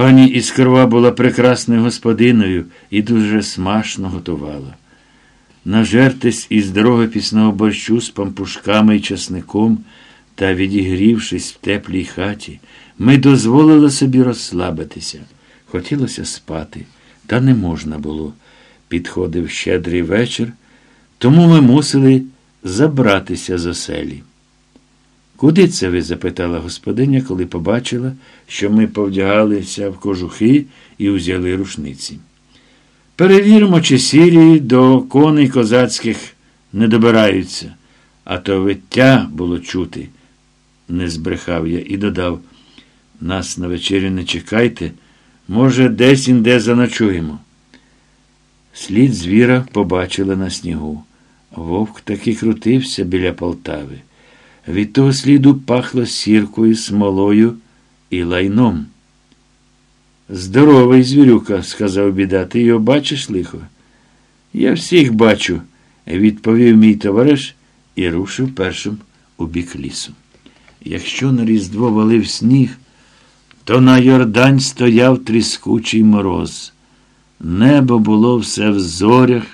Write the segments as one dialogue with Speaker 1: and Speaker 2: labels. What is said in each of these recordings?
Speaker 1: Пані Іскрова була прекрасною господиною і дуже смачно готувала. Нажертись із дороги пісного борщу з пампушками і часником та відігрівшись в теплій хаті, ми дозволили собі розслабитися. Хотілося спати, та не можна було. Підходив щедрий вечір, тому ми мусили забратися з оселі. Куди це ви? запитала господиня, коли побачила, що ми повдягалися в кожухи і взяли рушниці. Перевіримо, чи сірі до коней козацьких не добираються, а то виття було чути, не збрехав я і додав нас на вечерю не чекайте, може, десь інде заночуємо. Слід звіра побачили на снігу. Вовк таки крутився біля Полтави. Від того сліду пахло сіркою, смолою і лайном. Здоровий звірюка, сказав біда, ти його бачиш лихо? Я всіх бачу, відповів мій товариш і рушив першим у бік лісу. Якщо на різдво валив сніг, то на Йордань стояв тріскучий мороз. Небо було все в зорях,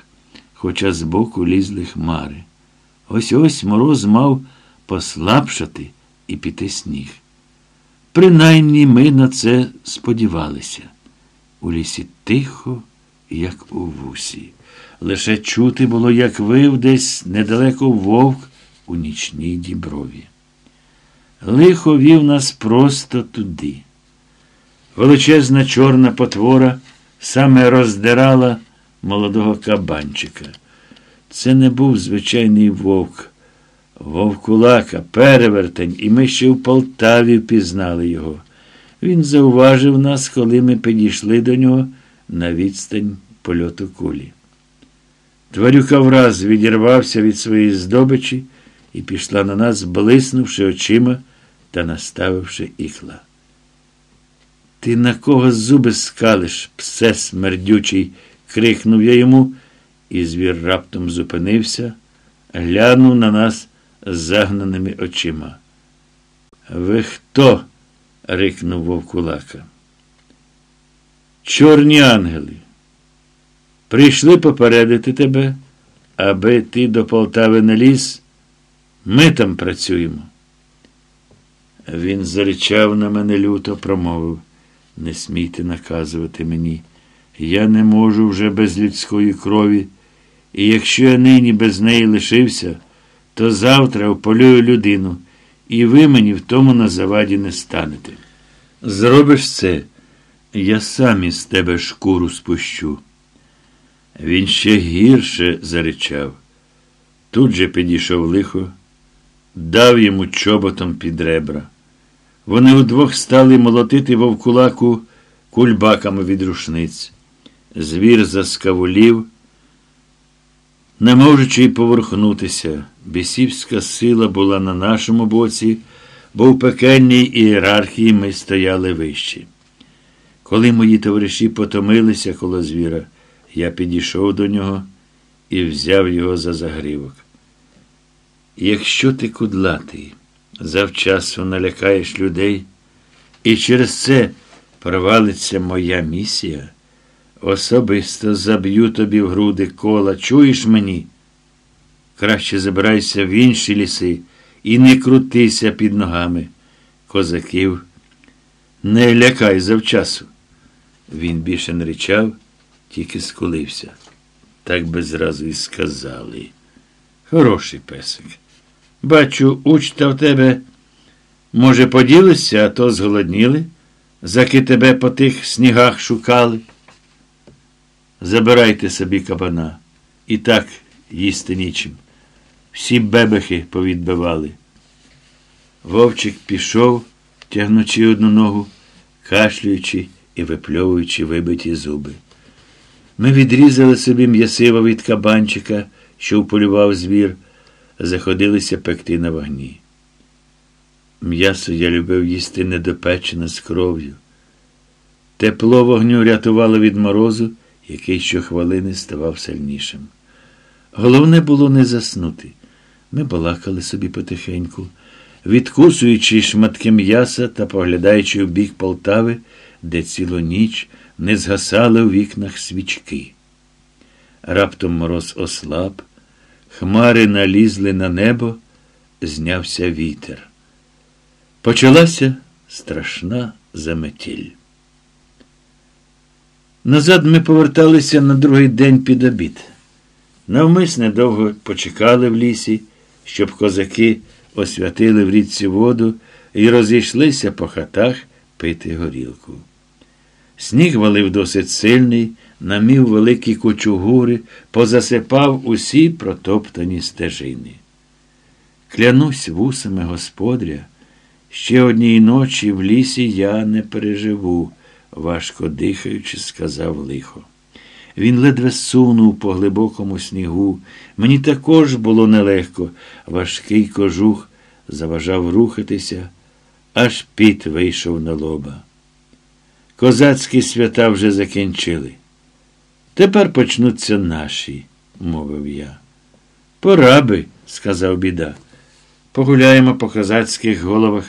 Speaker 1: хоча збоку лізли хмари. Ось ось мороз мав послабшати і піти сніг. Принаймні ми на це сподівалися. У лісі тихо, як у вусі. Лише чути було, як вив десь недалеко вовк у нічній діброві. Лихо вів нас просто туди. Величезна чорна потвора саме роздирала молодого кабанчика. Це не був звичайний вовк. Вовкулака, перевертень, і ми ще в Полтаві впізнали його. Він зауважив нас, коли ми підійшли до нього на відстань польоту кулі. Тварюка враз відірвався від своєї здобичі і пішла на нас, блиснувши очима та наставивши ікла. Ти на кого зуби скалиш, псе смердючий, крикнув я йому, і звір раптом зупинився, глянув на нас з загнаними очима. Ви хто? рикнув вовкулака. Чорні ангели. Прийшли попередити тебе, аби ти до Полтави не ліз. Ми там працюємо. Він заричав на мене люто, промовив. Не смійте наказувати мені. Я не можу вже без людської крові, і якщо я нині без неї лишився, то завтра вполюю людину, і ви мені в тому на заваді не станете. Зробиш це, я сам із тебе шкуру спущу. Він ще гірше заричав. Тут же підійшов лихо, дав йому чоботом під ребра. Вони удвох стали молотити вовкулаку кульбаками від рушниць. Звір заскавулів, не можучи й поворухнутися. Бісівська сила була на нашому боці, бо в пекельній ієрархії ми стояли вищі. Коли мої товариші потомилися коло звіра, я підійшов до нього і взяв його за загрівок. Якщо ти кудлатий, завчасу налякаєш людей, і через це провалиться моя місія, особисто заб'ю тобі в груди кола, чуєш мені? Краще забирайся в інші ліси і не крутися під ногами. Козаків, не лякай завчасу. Він більше не ричав, тільки скулився. Так би зразу і сказали. Хороший песик. Бачу, учта в тебе, може, поділися, а то зголодніли, заки тебе по тих снігах шукали. Забирайте собі кабана. І так їсти нічим. Всі бебехи повідбивали. Вовчик пішов, тягнучи одну ногу, кашлюючи і випльовуючи вибиті зуби. Ми відрізали собі м'ясиво від кабанчика, що вполював звір заходилися пекти на вогні. М'ясо я любив їсти недопечене з кров'ю. Тепло вогню рятувало від морозу, який щохвилини ставав сильнішим. Головне було не заснути. Ми балакали собі потихеньку, відкусуючи шматки м'яса та поглядаючи в бік Полтави, де цілу ніч не згасали у вікнах свічки. Раптом мороз ослаб, хмари налізли на небо, знявся вітер. Почалася страшна заметіль. Назад ми поверталися на другий день під обід. Навмисне довго почекали в лісі, щоб козаки освятили в річці воду і розійшлися по хатах пити горілку. Сніг валив досить сильний, намів великі кучугури, позасипав усі протоптані стежини. Клянусь вусами господаря, ще однієї ночі в лісі я не переживу, важко дихаючи, сказав лихо. Він ледве сунув по глибокому снігу. Мені також було нелегко. Важкий кожух заважав рухатися, аж піт вийшов на лоба. Козацькі свята вже закінчили. Тепер почнуться наші, мовив я. Пора би, сказав біда. Погуляємо по козацьких головах,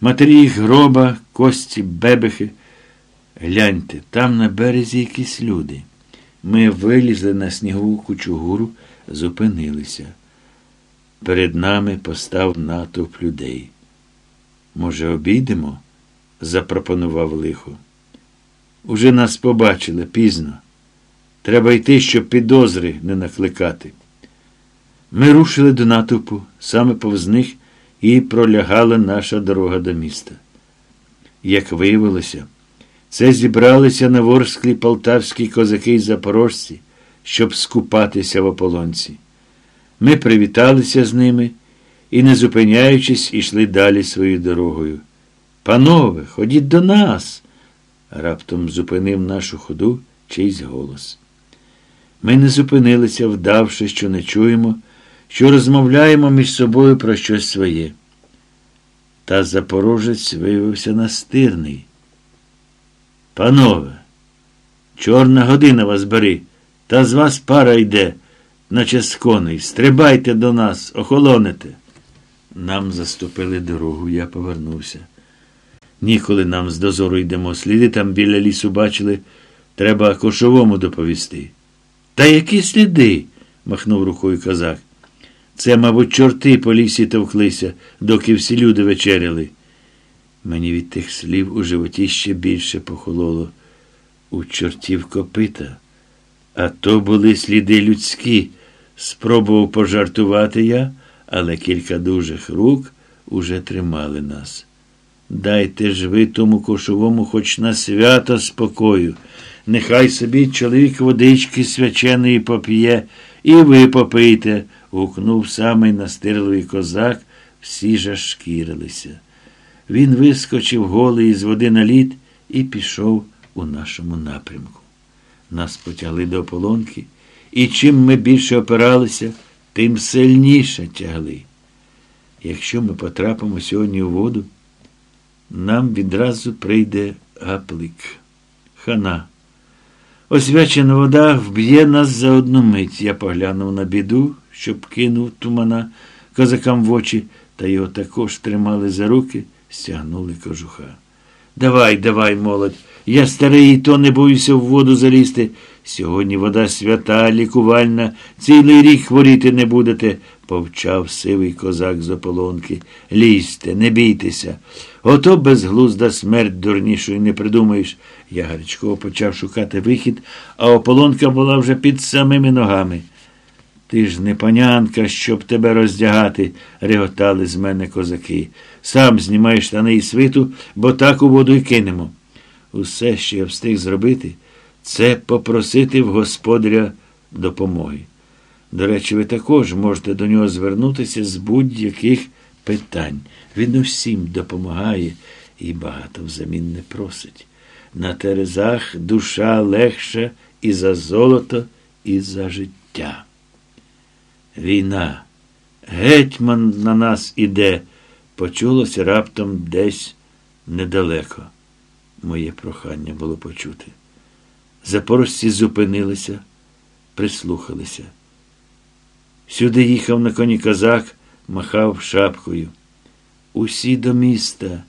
Speaker 1: матері їх гроба, кості, бебехи. Гляньте, там на березі якісь люди. Ми вилізли на снігову кучугуру, зупинилися. Перед нами постав натовп людей. Може, обійдемо? запропонував лихо. Уже нас побачили пізно. Треба йти, щоб підозри не накликати. Ми рушили до натовпу, саме повз них і пролягала наша дорога до міста. Як виявилося, це зібралися на ворсклі полтавські козаки й запорожці, щоб скупатися в ополонці. Ми привіталися з ними і, не зупиняючись, ішли далі своєю дорогою. Панове, ходіть до нас. Раптом зупинив нашу ходу чийсь голос. Ми не зупинилися, вдавши, що не чуємо, що розмовляємо між собою про щось своє. Та запорожець виявився настирний. Панове, чорна година вас бери, та з вас пара йде, наче з коней. Стрибайте до нас, охолоните. Нам заступили дорогу, я повернувся. Ніколи нам з дозору йдемо. Сліди там біля лісу бачили, треба кошовому доповісти. Та які сліди? махнув рукою козак. Це, мабуть, чорти по лісі товклися, доки всі люди вечеряли. Мені від тих слів у животі ще більше похололо. У чортів копита. А то були сліди людські. Спробував пожартувати я, але кілька дужих рук уже тримали нас. Дайте ж ви тому кошовому хоч на свято спокою. Нехай собі чоловік водички свяченої поп'є, і ви попийте, гукнув самий настирливий козак, всі жашкірилися. Він вискочив голий із води на лід і пішов у нашому напрямку. Нас потягли до ополонки, і чим ми більше опиралися, тим сильніше тягли. Якщо ми потрапимо сьогодні у воду, нам відразу прийде гаплик. Хана. Освячена вода вб'є нас за одну мить. Я поглянув на біду, щоб кинув тумана козакам в очі, та його також тримали за руки, стягнули кожуха. Давай, давай, молодь. Я старий, і то не боюся в воду залізти. Сьогодні вода свята, лікувальна, цілий рік хворіти не будете, повчав сивий козак з ополонки. Лізьте, не бійтеся. Ото безглузда смерть дурнішої не придумаєш. Я гарячково почав шукати вихід, а ополонка була вже під самими ногами. Ти ж не панянка, щоб тебе роздягати, реготали з мене козаки. Сам знімай штани і свиту, бо так у воду й кинемо. Усе, що я встиг зробити, це попросити в господаря допомоги. До речі, ви також можете до нього звернутися з будь-яких питань. Він усім допомагає і багато взамін не просить. На терезах душа легша і за золото, і за життя. Війна. Гетьман на нас іде, почулося раптом десь недалеко. Моє прохання було почути. Запорожці зупинилися, прислухалися. Сюди їхав на коні козак, махав шапкою. Усі до міста.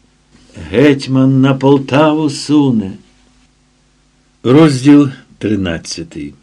Speaker 1: Гетьман на Полтаву суне. Розділ тринадцятий